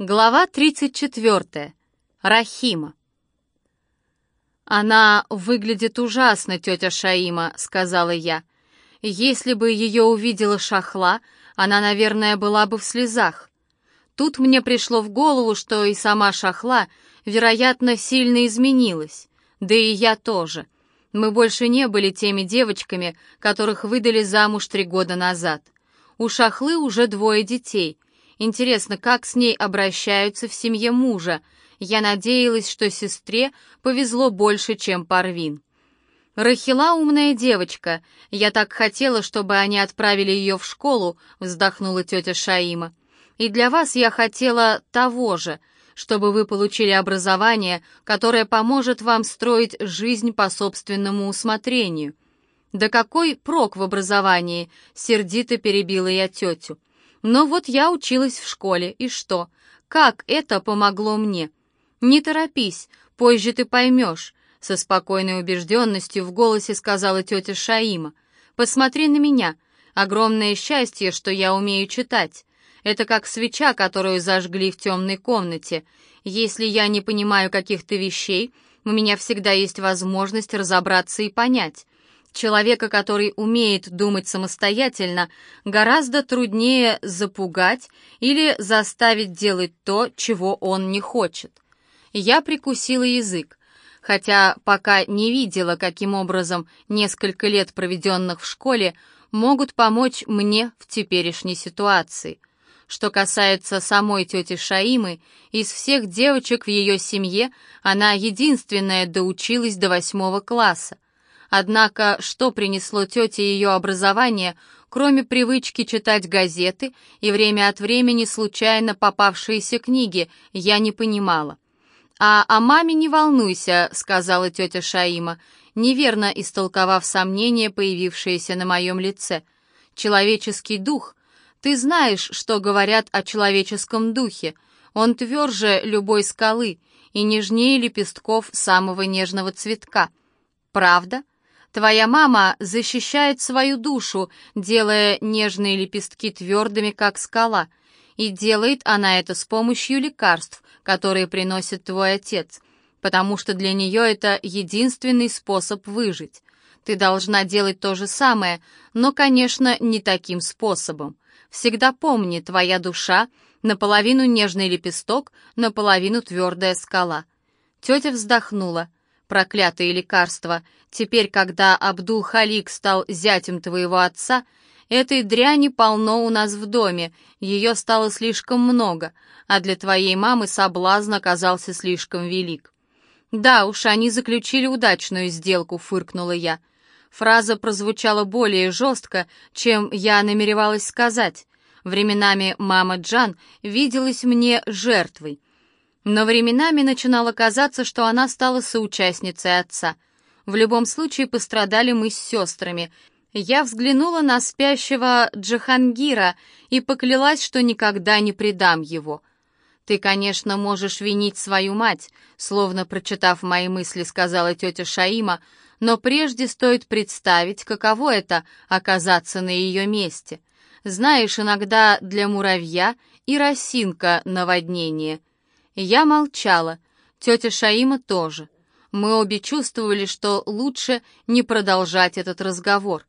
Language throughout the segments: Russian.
Глава 34. Рахима. «Она выглядит ужасно, тетя Шаима», — сказала я. «Если бы ее увидела Шахла, она, наверное, была бы в слезах». Тут мне пришло в голову, что и сама Шахла, вероятно, сильно изменилась. Да и я тоже. Мы больше не были теми девочками, которых выдали замуж три года назад. У Шахлы уже двое детей — Интересно, как с ней обращаются в семье мужа? Я надеялась, что сестре повезло больше, чем Парвин. «Рахила умная девочка. Я так хотела, чтобы они отправили ее в школу», — вздохнула тетя Шаима. «И для вас я хотела того же, чтобы вы получили образование, которое поможет вам строить жизнь по собственному усмотрению». «Да какой прок в образовании?» — сердито перебила я тетю. Но вот я училась в школе, и что? Как это помогло мне? Не торопись, позже ты поймешь, со спокойной убежденностью в голосе сказала тетя Шаима. Посмотри на меня. Огромное счастье, что я умею читать. Это как свеча, которую зажгли в темной комнате. Если я не понимаю каких-то вещей, у меня всегда есть возможность разобраться и понять. Человека, который умеет думать самостоятельно, гораздо труднее запугать или заставить делать то, чего он не хочет. Я прикусила язык, хотя пока не видела, каким образом несколько лет, проведенных в школе, могут помочь мне в теперешней ситуации. Что касается самой тети Шаимы, из всех девочек в ее семье она единственная доучилась до восьмого класса. Однако, что принесло тете ее образование, кроме привычки читать газеты и время от времени случайно попавшиеся книги, я не понимала. «А о маме не волнуйся», — сказала тетя Шаима, неверно истолковав сомнение, появившееся на моем лице. «Человеческий дух. Ты знаешь, что говорят о человеческом духе. Он тверже любой скалы и нежнее лепестков самого нежного цветка. Правда?» Твоя мама защищает свою душу, делая нежные лепестки твердыми, как скала. И делает она это с помощью лекарств, которые приносит твой отец, потому что для нее это единственный способ выжить. Ты должна делать то же самое, но, конечно, не таким способом. Всегда помни, твоя душа — наполовину нежный лепесток, наполовину твердая скала. Тетя вздохнула — проклятые лекарства. Теперь, когда Абдул-Халик стал зятем твоего отца, этой дряни полно у нас в доме, ее стало слишком много, а для твоей мамы соблазн оказался слишком велик. Да уж, они заключили удачную сделку, фыркнула я. Фраза прозвучала более жестко, чем я намеревалась сказать. Временами мама Джан виделась мне жертвой — но временами начинало казаться, что она стала соучастницей отца. В любом случае пострадали мы с сестрами. Я взглянула на спящего Джахангира и поклялась, что никогда не предам его. «Ты, конечно, можешь винить свою мать», словно прочитав мои мысли, сказала тетя Шаима, но прежде стоит представить, каково это — оказаться на ее месте. Знаешь, иногда для муравья и росинка наводнение — я молчала, тетя Шаима тоже. Мы обе чувствовали, что лучше не продолжать этот разговор.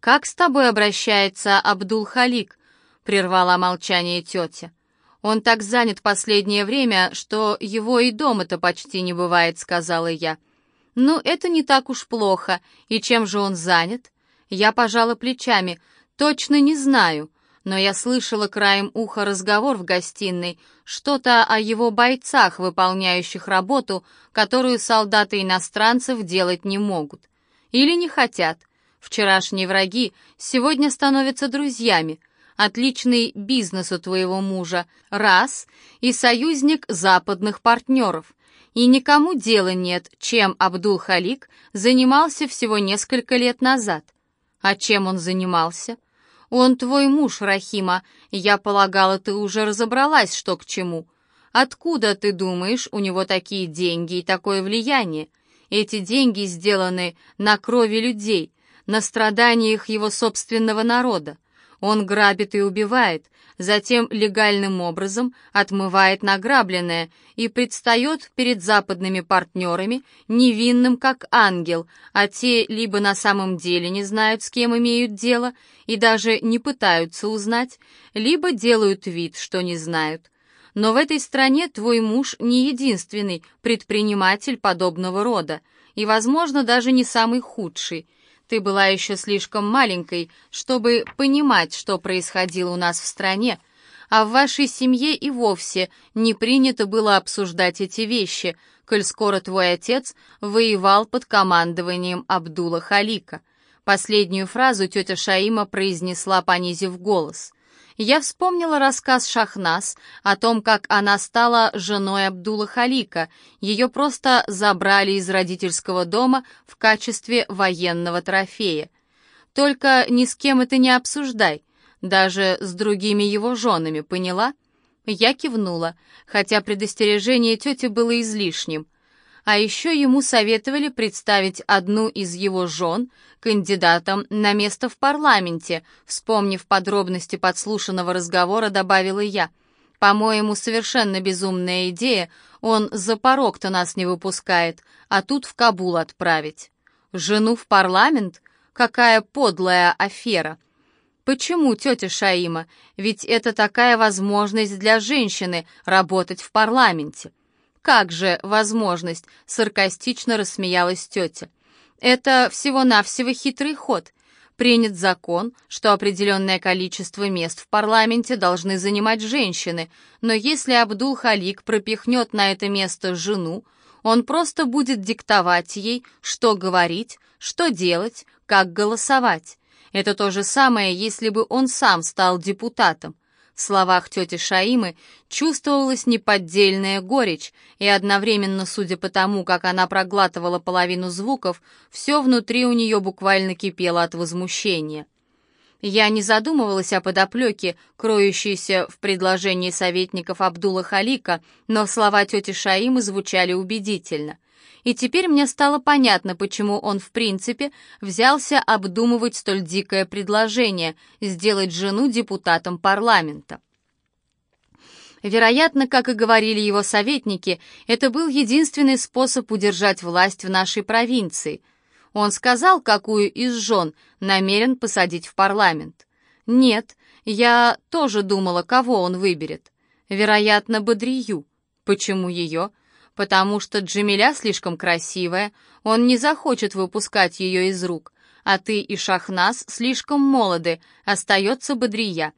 «Как с тобой обращается Абдул-Халик?» — прервала молчание тетя. «Он так занят последнее время, что его и дома-то почти не бывает», — сказала я. «Ну, это не так уж плохо. И чем же он занят?» Я пожала плечами. «Точно не знаю но я слышала краем уха разговор в гостиной, что-то о его бойцах, выполняющих работу, которую солдаты иностранцев делать не могут. Или не хотят. Вчерашние враги сегодня становятся друзьями. Отличный бизнес у твоего мужа, раз, и союзник западных партнеров. И никому дела нет, чем Абдул-Халик занимался всего несколько лет назад. А чем он занимался? «Он твой муж, Рахима. Я полагала, ты уже разобралась, что к чему. Откуда, ты думаешь, у него такие деньги и такое влияние? Эти деньги сделаны на крови людей, на страданиях его собственного народа. Он грабит и убивает, затем легальным образом отмывает награбленное и предстает перед западными партнерами невинным как ангел, а те либо на самом деле не знают, с кем имеют дело, и даже не пытаются узнать, либо делают вид, что не знают. Но в этой стране твой муж не единственный предприниматель подобного рода, и, возможно, даже не самый худший – ты была еще слишком маленькой, чтобы понимать, что происходило у нас в стране, а в вашей семье и вовсе не принято было обсуждать эти вещи, коль скоро твой отец воевал под командованием Абдула Халика. Последнюю фразу тетя Шаима произнесла, понизив голос — я вспомнила рассказ Шахнас о том, как она стала женой Абдула Халика. Ее просто забрали из родительского дома в качестве военного трофея. Только ни с кем это не обсуждай, даже с другими его женами, поняла? Я кивнула, хотя предостережение тети было излишним. А еще ему советовали представить одну из его жен кандидатом на место в парламенте, вспомнив подробности подслушанного разговора, добавила я. По-моему, совершенно безумная идея, он за порог-то нас не выпускает, а тут в Кабул отправить. Жену в парламент? Какая подлая афера! Почему, тетя Шаима? Ведь это такая возможность для женщины работать в парламенте. «Как же возможность?» — саркастично рассмеялась тетя. «Это всего-навсего хитрый ход. Принят закон, что определенное количество мест в парламенте должны занимать женщины, но если Абдул-Халик пропихнет на это место жену, он просто будет диктовать ей, что говорить, что делать, как голосовать. Это то же самое, если бы он сам стал депутатом. В словах тети Шаимы чувствовалась неподдельная горечь, и одновременно, судя по тому, как она проглатывала половину звуков, все внутри у нее буквально кипело от возмущения. Я не задумывалась о подоплеке, кроющейся в предложении советников Абдула Халика, но слова тети Шаимы звучали убедительно — и теперь мне стало понятно, почему он в принципе взялся обдумывать столь дикое предложение сделать жену депутатом парламента. Вероятно, как и говорили его советники, это был единственный способ удержать власть в нашей провинции. Он сказал, какую из жен намерен посадить в парламент. Нет, я тоже думала, кого он выберет. Вероятно, Бодрию. Почему ее? Потому что Джамиля слишком красивая, он не захочет выпускать ее из рук, а ты и Шахнас слишком молоды, остается Бодрия.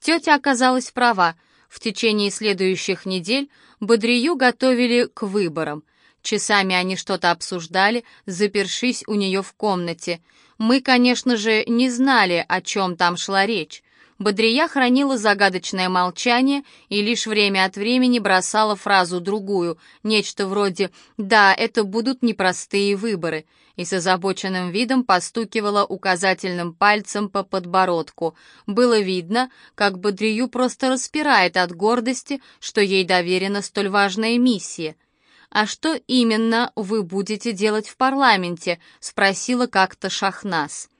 Тетя оказалась права, в течение следующих недель Бодрию готовили к выборам. Часами они что-то обсуждали, запершись у нее в комнате. Мы, конечно же, не знали, о чем там шла речь. Бодрия хранила загадочное молчание и лишь время от времени бросала фразу другую, нечто вроде «Да, это будут непростые выборы», и с озабоченным видом постукивала указательным пальцем по подбородку. Было видно, как Бодрию просто распирает от гордости, что ей доверена столь важная миссия. «А что именно вы будете делать в парламенте?» — спросила как-то Шахнас.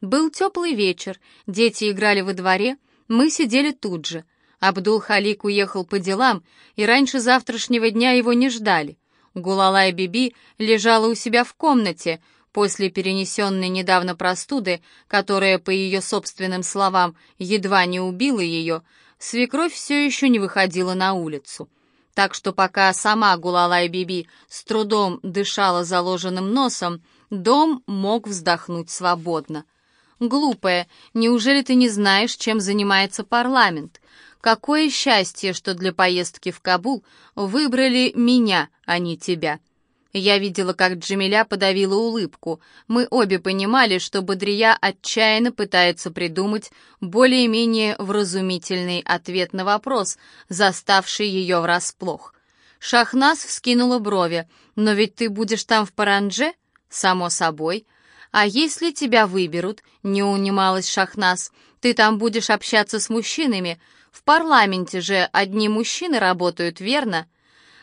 Был теплый вечер, дети играли во дворе, мы сидели тут же. Абдул-Халик уехал по делам, и раньше завтрашнего дня его не ждали. Гулалай Биби лежала у себя в комнате после перенесенной недавно простуды, которая, по ее собственным словам, едва не убила ее, свекровь все еще не выходила на улицу. Так что пока сама Гулалай Биби с трудом дышала заложенным носом, дом мог вздохнуть свободно. «Глупая, неужели ты не знаешь, чем занимается парламент? Какое счастье, что для поездки в Кабул выбрали меня, а не тебя». Я видела, как Джамиля подавила улыбку. Мы обе понимали, что Бодрия отчаянно пытается придумать более-менее вразумительный ответ на вопрос, заставший ее врасплох. Шахнас вскинула брови. «Но ведь ты будешь там в Паранже?» «Само собой». «А если тебя выберут?» — не унималась Шахнас. «Ты там будешь общаться с мужчинами. В парламенте же одни мужчины работают, верно?»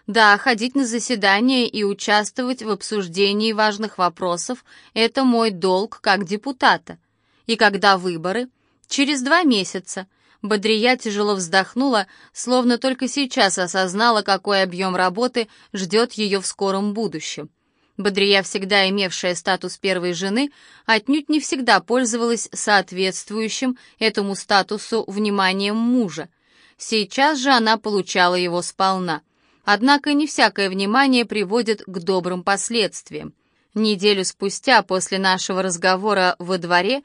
«Да, ходить на заседания и участвовать в обсуждении важных вопросов — это мой долг как депутата. И когда выборы?» «Через два месяца». Бодрия тяжело вздохнула, словно только сейчас осознала, какой объем работы ждет ее в скором будущем. Бодрия, всегда имевшая статус первой жены, отнюдь не всегда пользовалась соответствующим этому статусу вниманием мужа. Сейчас же она получала его сполна. Однако не всякое внимание приводит к добрым последствиям. Неделю спустя после нашего разговора во дворе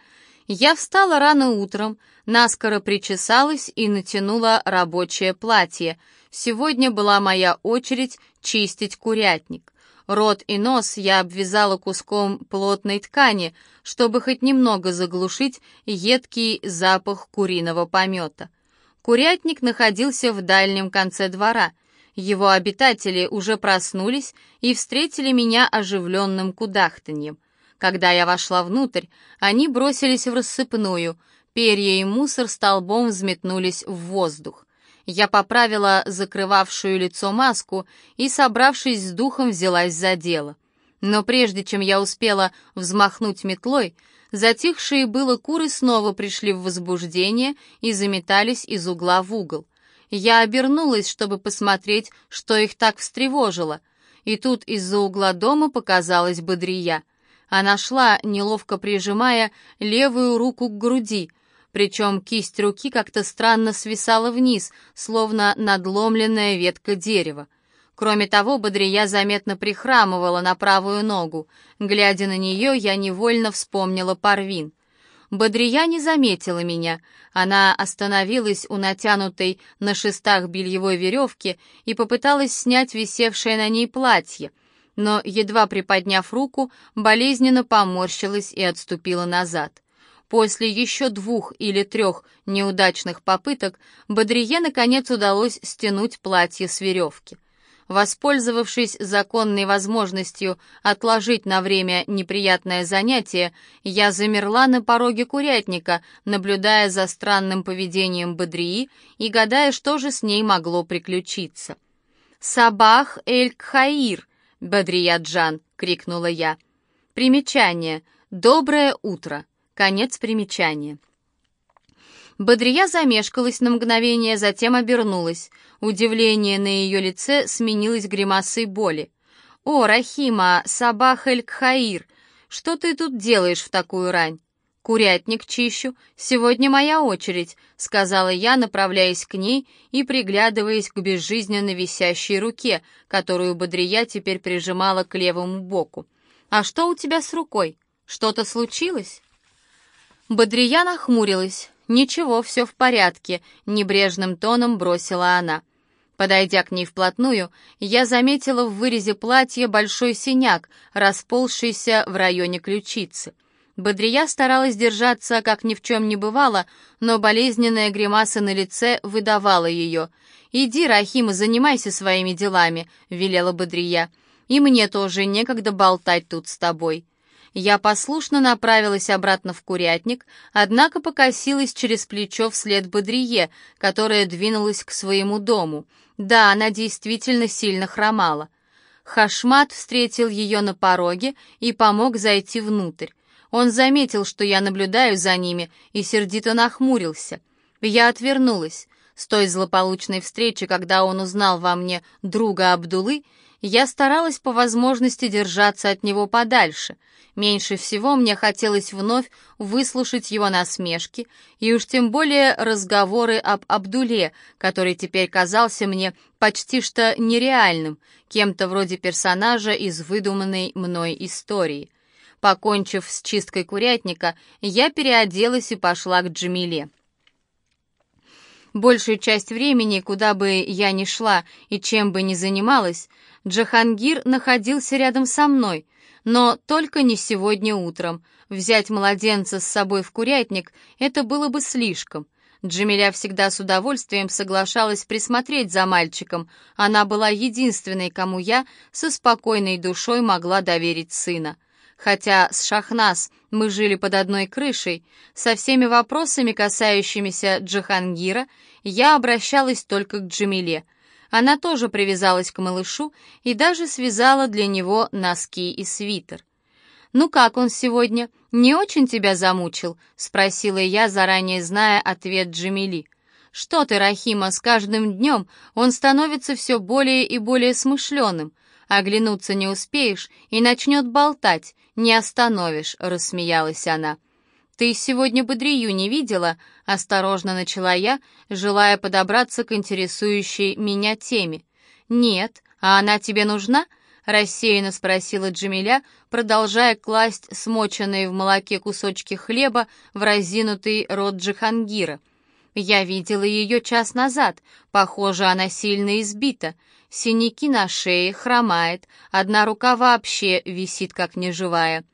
я встала рано утром, наскоро причесалась и натянула рабочее платье. Сегодня была моя очередь чистить курятник. Рот и нос я обвязала куском плотной ткани, чтобы хоть немного заглушить едкий запах куриного помета. Курятник находился в дальнем конце двора. Его обитатели уже проснулись и встретили меня оживленным кудахтаньем. Когда я вошла внутрь, они бросились в рассыпную, перья и мусор столбом взметнулись в воздух. Я поправила закрывавшую лицо маску и, собравшись с духом, взялась за дело. Но прежде чем я успела взмахнуть метлой, затихшие было куры снова пришли в возбуждение и заметались из угла в угол. Я обернулась, чтобы посмотреть, что их так встревожило, и тут из-за угла дома показалась Бодрия. Она шла, неловко прижимая левую руку к груди — причем кисть руки как-то странно свисала вниз, словно надломленная ветка дерева. Кроме того, Бодрия заметно прихрамывала на правую ногу. Глядя на нее, я невольно вспомнила Парвин. Бодрия не заметила меня. Она остановилась у натянутой на шестах бельевой веревки и попыталась снять висевшее на ней платье, но, едва приподняв руку, болезненно поморщилась и отступила назад. После еще двух или трех неудачных попыток Бодрие наконец удалось стянуть платье с веревки. Воспользовавшись законной возможностью отложить на время неприятное занятие, я замерла на пороге курятника, наблюдая за странным поведением Бодрии и гадая, что же с ней могло приключиться. «Сабах эль-Кхаир!» — Бодрия Джан! — крикнула я. Примечание. «Доброе утро!» Конец примечания. Бодрия замешкалась на мгновение, затем обернулась. Удивление на ее лице сменилось гримасой боли. «О, Рахима, Сабах эль-Кхаир, что ты тут делаешь в такую рань?» «Курятник чищу. Сегодня моя очередь», — сказала я, направляясь к ней и приглядываясь к безжизненно висящей руке, которую Бодрия теперь прижимала к левому боку. «А что у тебя с рукой? Что-то случилось?» Бодрия нахмурилась. «Ничего, все в порядке», — небрежным тоном бросила она. Подойдя к ней вплотную, я заметила в вырезе платья большой синяк, расползшийся в районе ключицы. Бодрия старалась держаться, как ни в чем не бывало, но болезненная гримаса на лице выдавала ее. «Иди, Рахима, занимайся своими делами», — велела Бодрия. «И мне тоже некогда болтать тут с тобой». Я послушно направилась обратно в курятник, однако покосилась через плечо вслед Бодрие, которая двинулась к своему дому. Да, она действительно сильно хромала. Хашмат встретил ее на пороге и помог зайти внутрь. Он заметил, что я наблюдаю за ними, и сердито нахмурился. Я отвернулась. С той злополучной встречи, когда он узнал во мне друга Абдулы, я старалась по возможности держаться от него подальше. Меньше всего мне хотелось вновь выслушать его насмешки, и уж тем более разговоры об Абдуле, который теперь казался мне почти что нереальным, кем-то вроде персонажа из выдуманной мной истории. Покончив с чисткой курятника, я переоделась и пошла к Джамиле. Большую часть времени, куда бы я ни шла и чем бы ни занималась, Джахангир находился рядом со мной, но только не сегодня утром. Взять младенца с собой в курятник — это было бы слишком. Джамиля всегда с удовольствием соглашалась присмотреть за мальчиком. Она была единственной, кому я со спокойной душой могла доверить сына. Хотя с Шахнас мы жили под одной крышей, со всеми вопросами, касающимися Джахангира, я обращалась только к Джамиле — она тоже привязалась к малышу и даже связала для него носки и свитер. «Ну как он сегодня? Не очень тебя замучил?» — спросила я, заранее зная ответ Джамили. «Что ты, Рахима, с каждым днем он становится все более и более смышленым. Оглянуться не успеешь и начнет болтать, не остановишь», — рассмеялась она. «Ты сегодня Бодрию не видела?» — осторожно начала я, желая подобраться к интересующей меня теме. «Нет, а она тебе нужна?» — рассеянно спросила Джамиля, продолжая класть смоченные в молоке кусочки хлеба в разинутый рот Джихангира. «Я видела ее час назад. Похоже, она сильно избита. Синяки на шее, хромает, одна рука вообще висит как неживая».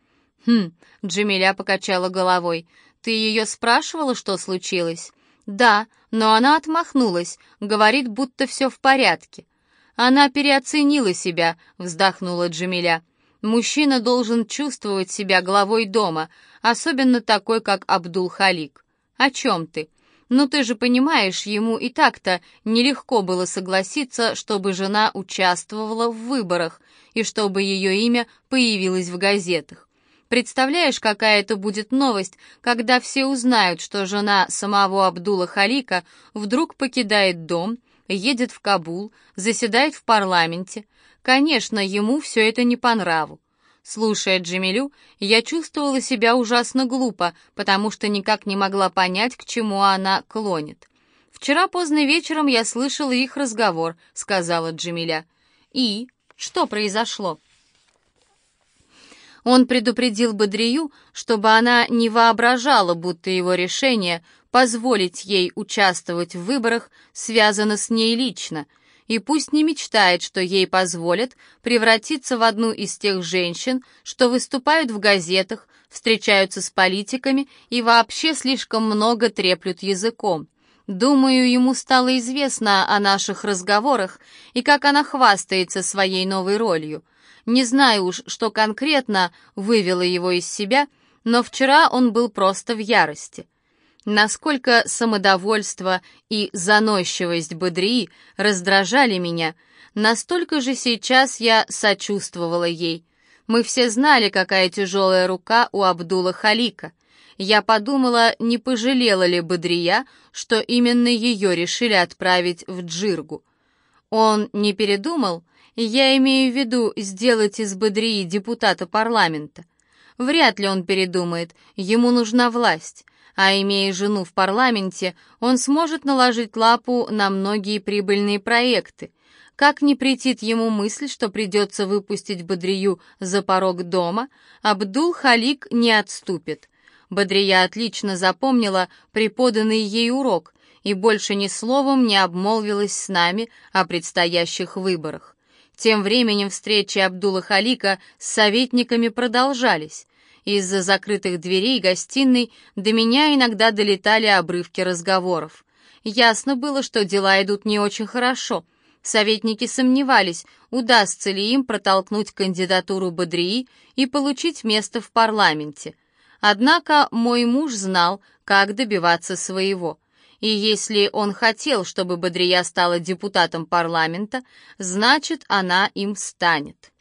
«Хм», — Джамиля покачала головой, — «ты ее спрашивала, что случилось?» «Да, но она отмахнулась, говорит, будто все в порядке». «Она переоценила себя», — вздохнула Джамиля. «Мужчина должен чувствовать себя главой дома, особенно такой, как Абдул-Халик». «О чем ты?» «Ну ты же понимаешь, ему и так-то нелегко было согласиться, чтобы жена участвовала в выборах и чтобы ее имя появилось в газетах. Представляешь, какая это будет новость, когда все узнают, что жена самого Абдула Халика вдруг покидает дом едет в Кабул, заседает в парламенте. Конечно, ему все это не по нраву. Слушая Джемилю, я чувствовала себя ужасно глупо, потому что никак не могла понять, к чему она клонит. «Вчера поздно вечером я слышала их разговор», — сказала Джемиля. «И? Что произошло?» Он предупредил Бодрию, чтобы она не воображала, будто его решение позволить ей участвовать в выборах связано с ней лично, и пусть не мечтает, что ей позволят превратиться в одну из тех женщин, что выступают в газетах, встречаются с политиками и вообще слишком много треплют языком. Думаю, ему стало известно о наших разговорах и как она хвастается своей новой ролью. Не знаю уж, что конкретно вывело его из себя, но вчера он был просто в ярости. Насколько самодовольство и заносчивость Бодрии раздражали меня, настолько же сейчас я сочувствовала ей. Мы все знали, какая тяжелая рука у Абдула Халика. Я подумала, не пожалела ли Бодрия, что именно ее решили отправить в Джиргу. Он не передумал? Я имею в виду сделать из Бодрии депутата парламента. Вряд ли он передумает, ему нужна власть а имея жену в парламенте, он сможет наложить лапу на многие прибыльные проекты. Как не претит ему мысль, что придется выпустить Бодрию за порог дома, Абдул-Халик не отступит. Бодрия отлично запомнила преподанный ей урок и больше ни словом не обмолвилась с нами о предстоящих выборах. Тем временем встречи Абдула Халика с советниками продолжались. Из-за закрытых дверей гостиной до меня иногда долетали обрывки разговоров. Ясно было, что дела идут не очень хорошо. Советники сомневались, удастся ли им протолкнуть кандидатуру Бодрии и получить место в парламенте. Однако мой муж знал, как добиваться своего. И если он хотел, чтобы Бодрия стала депутатом парламента, значит, она им станет.